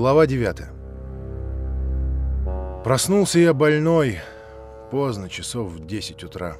Глава 9 Проснулся я больной поздно, часов в 10 утра.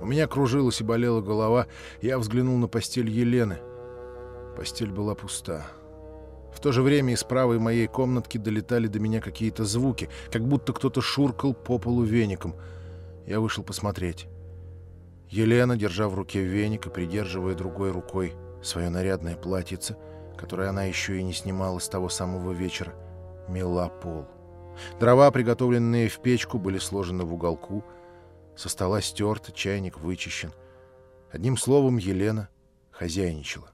У меня кружилась и болела голова, я взглянул на постель Елены. Постель была пуста. В то же время из правой моей комнатки долетали до меня какие-то звуки, как будто кто-то шуркал по полу веником. Я вышел посмотреть. Елена, держа в руке веник и придерживая другой рукой свое нарядное платьице, которое она еще и не снимала с того самого вечера, мела пол. Дрова, приготовленные в печку, были сложены в уголку. Со стола стерт, чайник вычищен. Одним словом, Елена хозяйничала.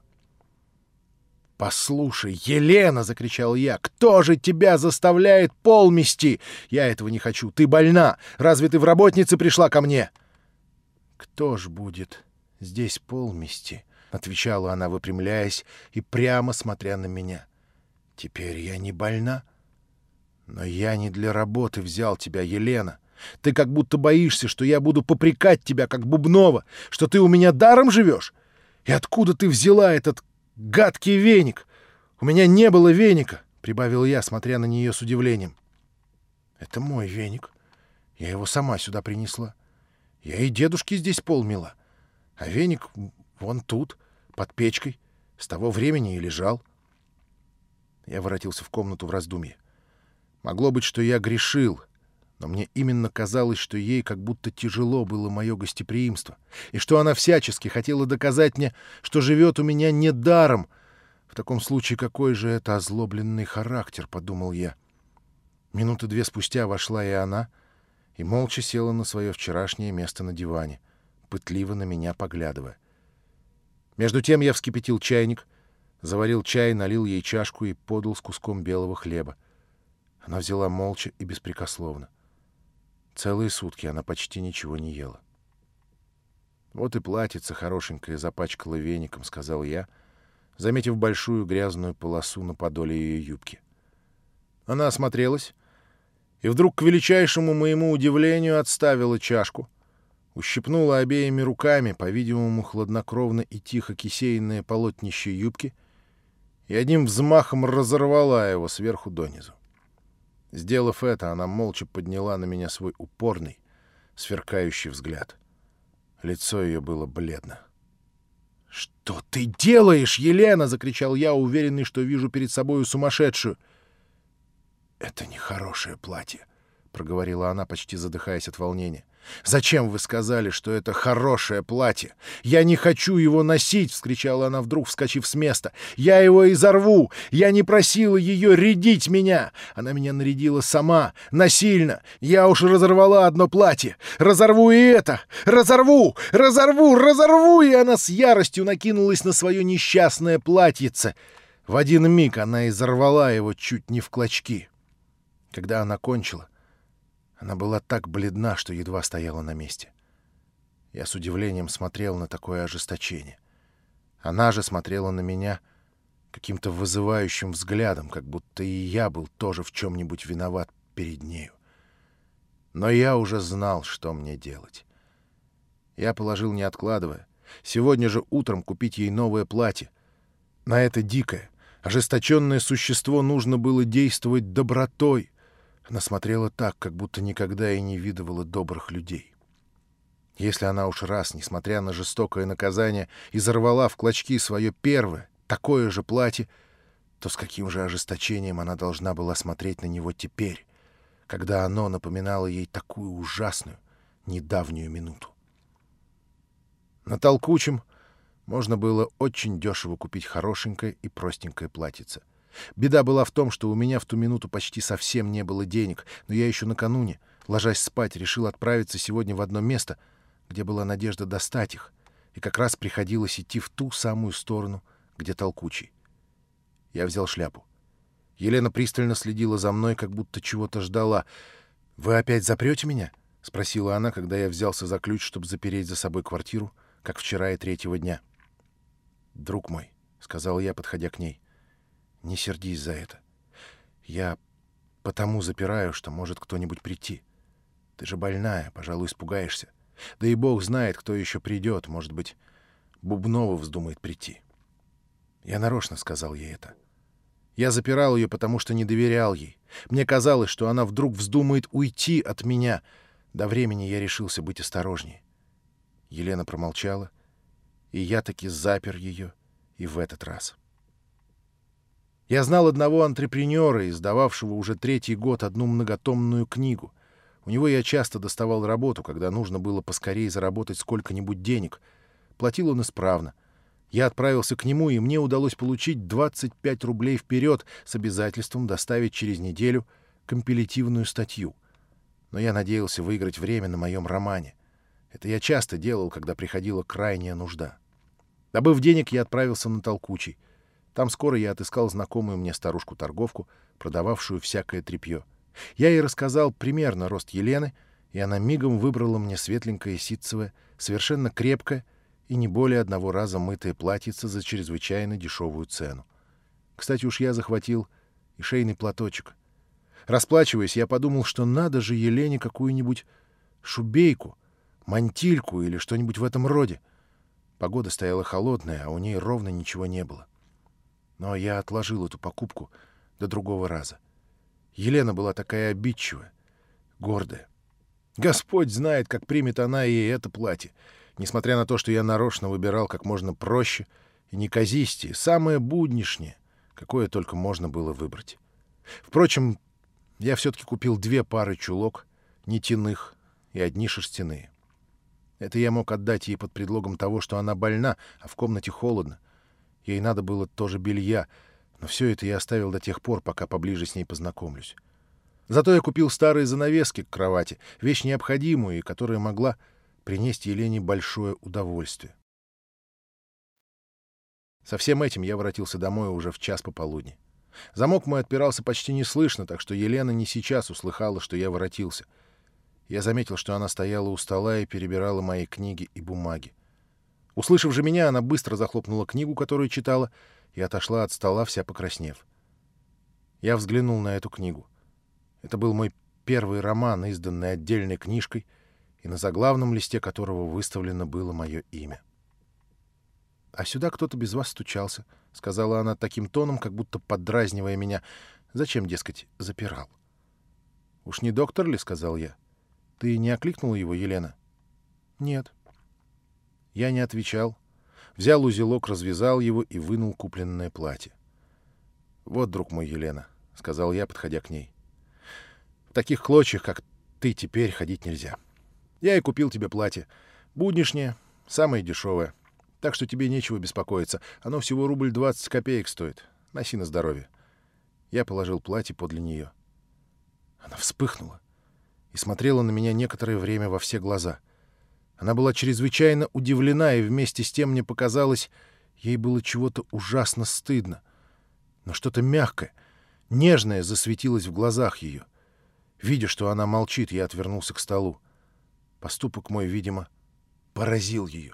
«Послушай, Елена!» — закричал я. «Кто же тебя заставляет пол мести? Я этого не хочу. Ты больна. Разве ты в работнице пришла ко мне?» «Кто ж будет здесь пол мести?» — отвечала она, выпрямляясь и прямо смотря на меня. «Теперь я не больна?» Но я не для работы взял тебя, Елена. Ты как будто боишься, что я буду попрекать тебя, как Бубнова, что ты у меня даром живешь. И откуда ты взяла этот гадкий веник? У меня не было веника, — прибавил я, смотря на нее с удивлением. Это мой веник. Я его сама сюда принесла. Я и дедушке здесь полмила. А веник вон тут, под печкой. С того времени и лежал. Я воротился в комнату в раздумье. Могло быть, что я грешил, но мне именно казалось, что ей как будто тяжело было мое гостеприимство, и что она всячески хотела доказать мне, что живет у меня недаром. В таком случае какой же это озлобленный характер, — подумал я. Минуты две спустя вошла и она, и молча села на свое вчерашнее место на диване, пытливо на меня поглядывая. Между тем я вскипятил чайник, заварил чай, налил ей чашку и подал с куском белого хлеба. Она взяла молча и беспрекословно. Целые сутки она почти ничего не ела. «Вот и платьице хорошенькое запачкала веником», — сказал я, заметив большую грязную полосу на подоле ее юбки. Она осмотрелась и вдруг, к величайшему моему удивлению, отставила чашку, ущипнула обеими руками, по-видимому, хладнокровно и тихо кисейное полотнище юбки и одним взмахом разорвала его сверху донизу. Сделав это, она молча подняла на меня свой упорный, сверкающий взгляд. Лицо ее было бледно. «Что ты делаешь, Елена?» — закричал я, уверенный, что вижу перед собою сумасшедшую. «Это нехорошее платье», — проговорила она, почти задыхаясь от волнения. «Зачем вы сказали, что это хорошее платье? Я не хочу его носить!» — вскричала она вдруг, вскочив с места. «Я его изорву! Я не просила ее рядить меня! Она меня нарядила сама, насильно! Я уж разорвала одно платье! Разорву и это! Разорву! Разорву! Разорву!» И она с яростью накинулась на свое несчастное платьице. В один миг она изорвала его чуть не в клочки. Когда она кончила, она была так бледна, что едва стояла на месте. Я с удивлением смотрел на такое ожесточение. Она же смотрела на меня каким-то вызывающим взглядом, как будто и я был тоже в чем-нибудь виноват перед нею. Но я уже знал, что мне делать. Я положил, не откладывая, сегодня же утром купить ей новое платье. На это дикое, ожесточенное существо нужно было действовать добротой, она смотрела так, как будто никогда и не видывала добрых людей. Если она уж раз, несмотря на жестокое наказание, изорвала в клочки свое первое, такое же платье, то с каким же ожесточением она должна была смотреть на него теперь, когда оно напоминало ей такую ужасную, недавнюю минуту. На толкучем можно было очень дешево купить хорошенькое и простенькое платьице — Беда была в том, что у меня в ту минуту почти совсем не было денег, но я еще накануне, ложась спать, решил отправиться сегодня в одно место, где была надежда достать их, и как раз приходилось идти в ту самую сторону, где толкучий. Я взял шляпу. Елена пристально следила за мной, как будто чего-то ждала. «Вы опять запрете меня?» — спросила она, когда я взялся за ключ, чтобы запереть за собой квартиру, как вчера и третьего дня. «Друг мой», — сказал я, подходя к ней, — не сердись за это. Я потому запираю, что может кто-нибудь прийти. Ты же больная, пожалуй, испугаешься. Да и бог знает, кто еще придет. Может быть, Бубнова вздумает прийти. Я нарочно сказал ей это. Я запирал ее, потому что не доверял ей. Мне казалось, что она вдруг вздумает уйти от меня. До времени я решился быть осторожнее. Елена промолчала, и я таки запер ее и в этот раз. Я знал одного антрепренера, издававшего уже третий год одну многотомную книгу. У него я часто доставал работу, когда нужно было поскорее заработать сколько-нибудь денег. Платил он исправно. Я отправился к нему, и мне удалось получить 25 рублей вперед с обязательством доставить через неделю компилятивную статью. Но я надеялся выиграть время на моем романе. Это я часто делал, когда приходила крайняя нужда. Добыв денег, я отправился на толкучий. Там скоро я отыскал знакомую мне старушку-торговку, продававшую всякое тряпье. Я ей рассказал примерно рост Елены, и она мигом выбрала мне светленькое ситцевое, совершенно крепкое и не более одного раза мытое платьице за чрезвычайно дешевую цену. Кстати, уж я захватил и шейный платочек. Расплачиваясь, я подумал, что надо же Елене какую-нибудь шубейку, мантильку или что-нибудь в этом роде. Погода стояла холодная, а у ней ровно ничего не было. Но я отложил эту покупку до другого раза. Елена была такая обидчивая, гордая. Господь знает, как примет она и это платье, несмотря на то, что я нарочно выбирал как можно проще и неказистее, самое буднишнее, какое только можно было выбрать. Впрочем, я все-таки купил две пары чулок, нитяных и одни шерстяные. Это я мог отдать ей под предлогом того, что она больна, а в комнате холодно. Ей надо было тоже белья, но все это я оставил до тех пор, пока поближе с ней познакомлюсь. Зато я купил старые занавески к кровати, вещь необходимую и которая могла принести Елене большое удовольствие. Со всем этим я воротился домой уже в час пополудни. Замок мой отпирался почти неслышно, так что Елена не сейчас услыхала, что я воротился. Я заметил, что она стояла у стола и перебирала мои книги и бумаги. Услышав же меня, она быстро захлопнула книгу, которую читала, и отошла от стола, вся покраснев. Я взглянул на эту книгу. Это был мой первый роман, изданный отдельной книжкой, и на заглавном листе которого выставлено было мое имя. «А сюда кто-то без вас стучался», — сказала она таким тоном, как будто поддразнивая меня. «Зачем, дескать, запирал?» «Уж не доктор ли?» — сказал я. «Ты не окликнула его, Елена?» «Нет». Я не отвечал. Взял узелок, развязал его и вынул купленное платье. «Вот, друг мой, Елена», — сказал я, подходя к ней. «В таких клочьях, как ты теперь, ходить нельзя. Я и купил тебе платье. Буднишнее, самое дешевое. Так что тебе нечего беспокоиться. Оно всего рубль двадцать копеек стоит. Носи на здоровье». Я положил платье подле нее. Она вспыхнула и смотрела на меня некоторое время во все глаза — она была чрезвычайно удивлена, и вместе с тем мне показалось, ей было чего-то ужасно стыдно. Но что-то мягкое, нежное засветилось в глазах ее. Видя, что она молчит, я отвернулся к столу. Поступок мой, видимо, поразил ее.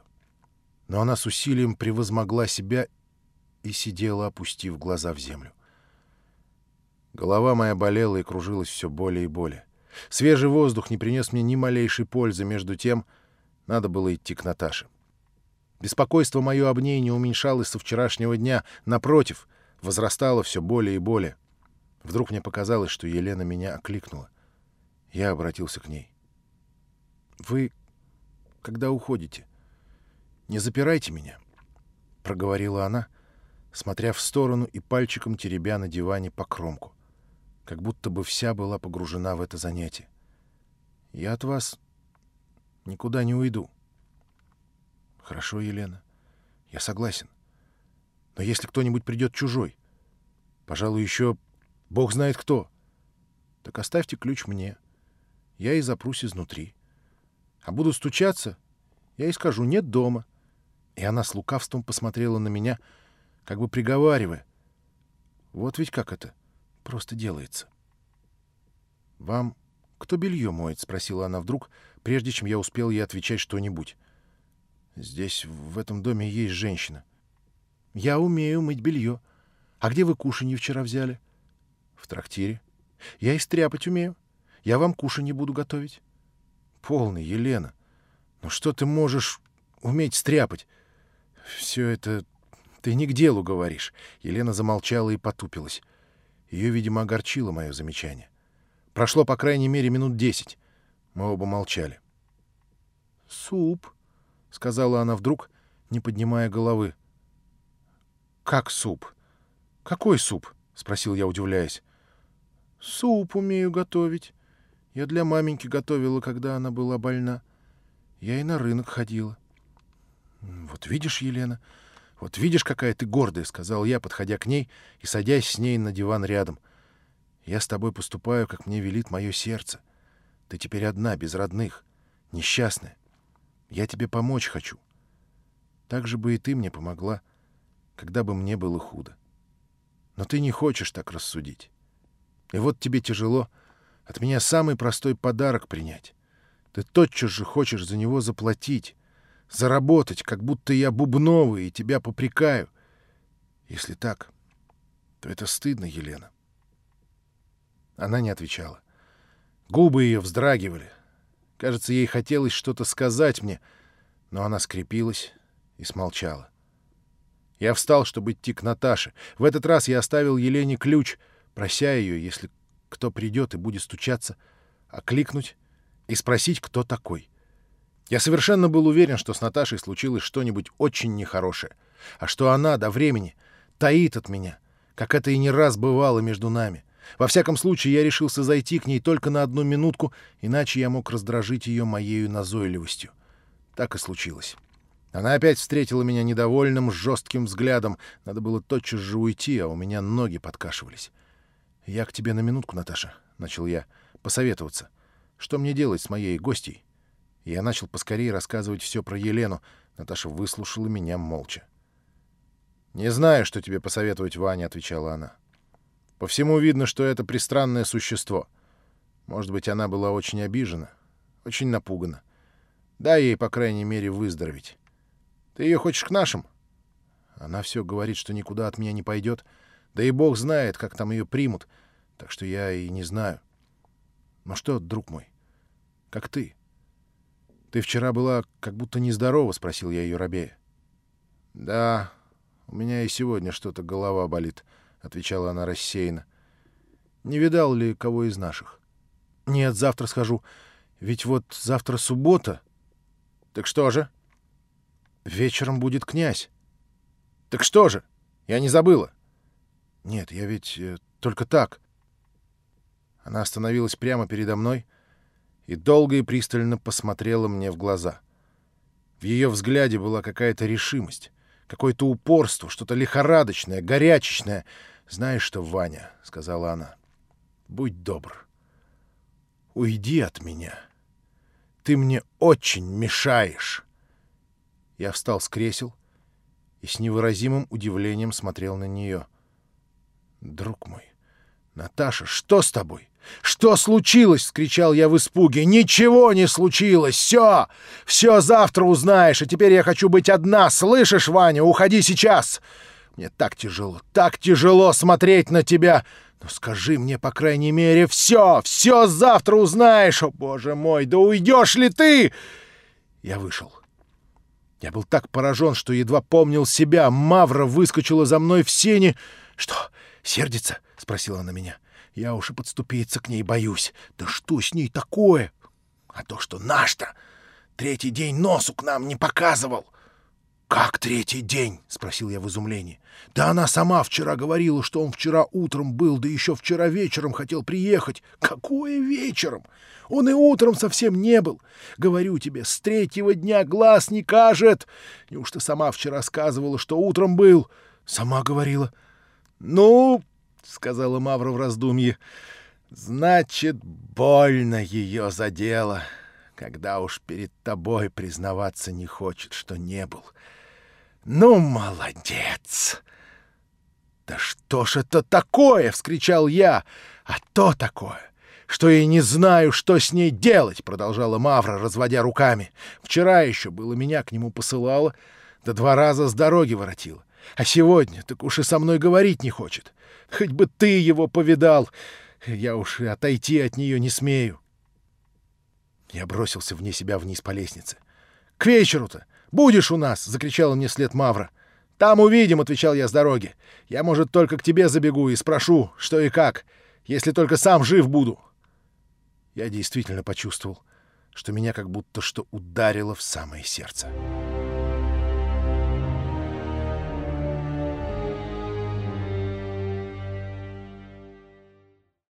Но она с усилием превозмогла себя и сидела, опустив глаза в землю. Голова моя болела и кружилась все более и более. Свежий воздух не принес мне ни малейшей пользы между тем, надо было идти к Наташе. Беспокойство мое об ней не уменьшалось со вчерашнего дня. Напротив, возрастало все более и более. Вдруг мне показалось, что Елена меня окликнула. Я обратился к ней. «Вы, когда уходите, не запирайте меня», — проговорила она, смотря в сторону и пальчиком теребя на диване по кромку, как будто бы вся была погружена в это занятие. «Я от вас Никуда не уйду. Хорошо, Елена. Я согласен. Но если кто-нибудь придет чужой, пожалуй, еще бог знает кто, так оставьте ключ мне. Я и запрусь изнутри. А буду стучаться, я и скажу «нет дома». И она с лукавством посмотрела на меня, как бы приговаривая. Вот ведь как это просто делается. Вам кто белье моет? — спросила она вдруг, прежде чем я успел ей отвечать что-нибудь. Здесь, в этом доме, есть женщина. Я умею мыть белье. А где вы кушанье вчера взяли? В трактире. Я и стряпать умею. Я вам кушанье буду готовить. Полный, Елена. Ну что ты можешь уметь стряпать? Все это Ты не к делу говоришь. Елена замолчала и потупилась. Ее, видимо, огорчило мое замечание. Прошло, по крайней мере, минут десять. Мы оба молчали. «Суп», — сказала она вдруг, не поднимая головы. «Как суп? Какой суп?» — спросил я, удивляясь. «Суп умею готовить. Я для маменьки готовила, когда она была больна. Я и на рынок ходила». «Вот видишь, Елена, вот видишь, какая ты гордая», — сказал я, подходя к ней и садясь с ней на диван рядом. «Я с тобой поступаю, как мне велит мое сердце. Ты теперь одна, без родных, несчастная. Я тебе помочь хочу. Так же бы и ты мне помогла, когда бы мне было худо. Но ты не хочешь так рассудить. И вот тебе тяжело от меня самый простой подарок принять. Ты тотчас же хочешь за него заплатить, заработать, как будто я бубновый и тебя попрекаю. Если так, то это стыдно, Елена. Она не отвечала. Губы ее вздрагивали. Кажется, ей хотелось что-то сказать мне, но она скрепилась и смолчала. Я встал, чтобы идти к Наташе. В этот раз я оставил Елене ключ, прося ее, если кто придет и будет стучаться, окликнуть и спросить, кто такой. Я совершенно был уверен, что с Наташей случилось что-нибудь очень нехорошее, а что она до времени таит от меня, как это и не раз бывало между нами. Во всяком случае, я решился зайти к ней только на одну минутку, иначе я мог раздражить ее моею назойливостью. Так и случилось. Она опять встретила меня недовольным, жестким взглядом. Надо было тотчас же уйти, а у меня ноги подкашивались. «Я к тебе на минутку, Наташа», — начал я, — «посоветоваться. Что мне делать с моей гостьей?» Я начал поскорее рассказывать все про Елену. Наташа выслушала меня молча. «Не знаю, что тебе посоветовать, Ваня», — отвечала она. «По всему видно, что это пристранное существо. Может быть, она была очень обижена, очень напугана. Дай ей, по крайней мере, выздороветь». Ты ее хочешь к нашим? Она все говорит, что никуда от меня не пойдет. Да и бог знает, как там ее примут. Так что я и не знаю. Ну что, друг мой, как ты? Ты вчера была как будто нездорова, спросил я ее рабея. Да, у меня и сегодня что-то голова болит, отвечала она рассеянно. Не видал ли кого из наших? Нет, завтра схожу. Ведь вот завтра суббота. Так что же? Вечером будет князь. Так что же? Я не забыла. Нет, я ведь э, только так. Она остановилась прямо передо мной и долго и пристально посмотрела мне в глаза. В ее взгляде была какая-то решимость, какое-то упорство, что-то лихорадочное, горячечное. «Знаешь что, Ваня?» — сказала она. «Будь добр. Уйди от меня. Ты мне очень мешаешь». Я встал с кресел и с невыразимым удивлением смотрел на нее. «Друг мой, Наташа, что с тобой? Что случилось?» — скричал я в испуге. «Ничего не случилось! Все! Все завтра узнаешь, а теперь я хочу быть одна! Слышишь, Ваня? Уходи сейчас! Мне так тяжело, так тяжело смотреть на тебя!» Но скажи мне, по крайней мере, все, все завтра узнаешь, о боже мой, да уйдешь ли ты? Я вышел. Я был так поражен, что едва помнил себя. Мавра выскочила за мной в сене. «Что, сердится?» — спросила она меня. «Я уж и подступиться к ней боюсь. Да что с ней такое?» «А то, что наш-то третий день носу к нам не показывал». «Как третий день?» — спросил я в изумлении. «Да она сама вчера говорила, что он вчера утром был, да еще вчера вечером хотел приехать». «Какое вечером? Он и утром совсем не был. Говорю тебе, с третьего дня глаз не кажет. Неужто сама вчера сказывала, что утром был?» «Сама говорила». «Ну...» — сказала Мавра в раздумье. «Значит, больно ее задело, когда уж перед тобой признаваться не хочет, что не был». «Ну, молодец!» «Да что ж это такое?» — вскричал я. «А то такое, что я не знаю, что с ней делать!» — продолжала Мавра, разводя руками. «Вчера еще было меня к нему посылала, да два раза с дороги воротила. А сегодня так уж и со мной говорить не хочет. Хоть бы ты его повидал, я уж и отойти от нее не смею». Я бросился вне себя вниз по лестнице. «К вечеру-то! Будешь у нас!» — закричала мне след Мавра. «Там увидим», — отвечал я с дороги. «Я, может, только к тебе забегу и спрошу, что и как, если только сам жив буду». Я действительно почувствовал, что меня как будто что ударило в самое сердце.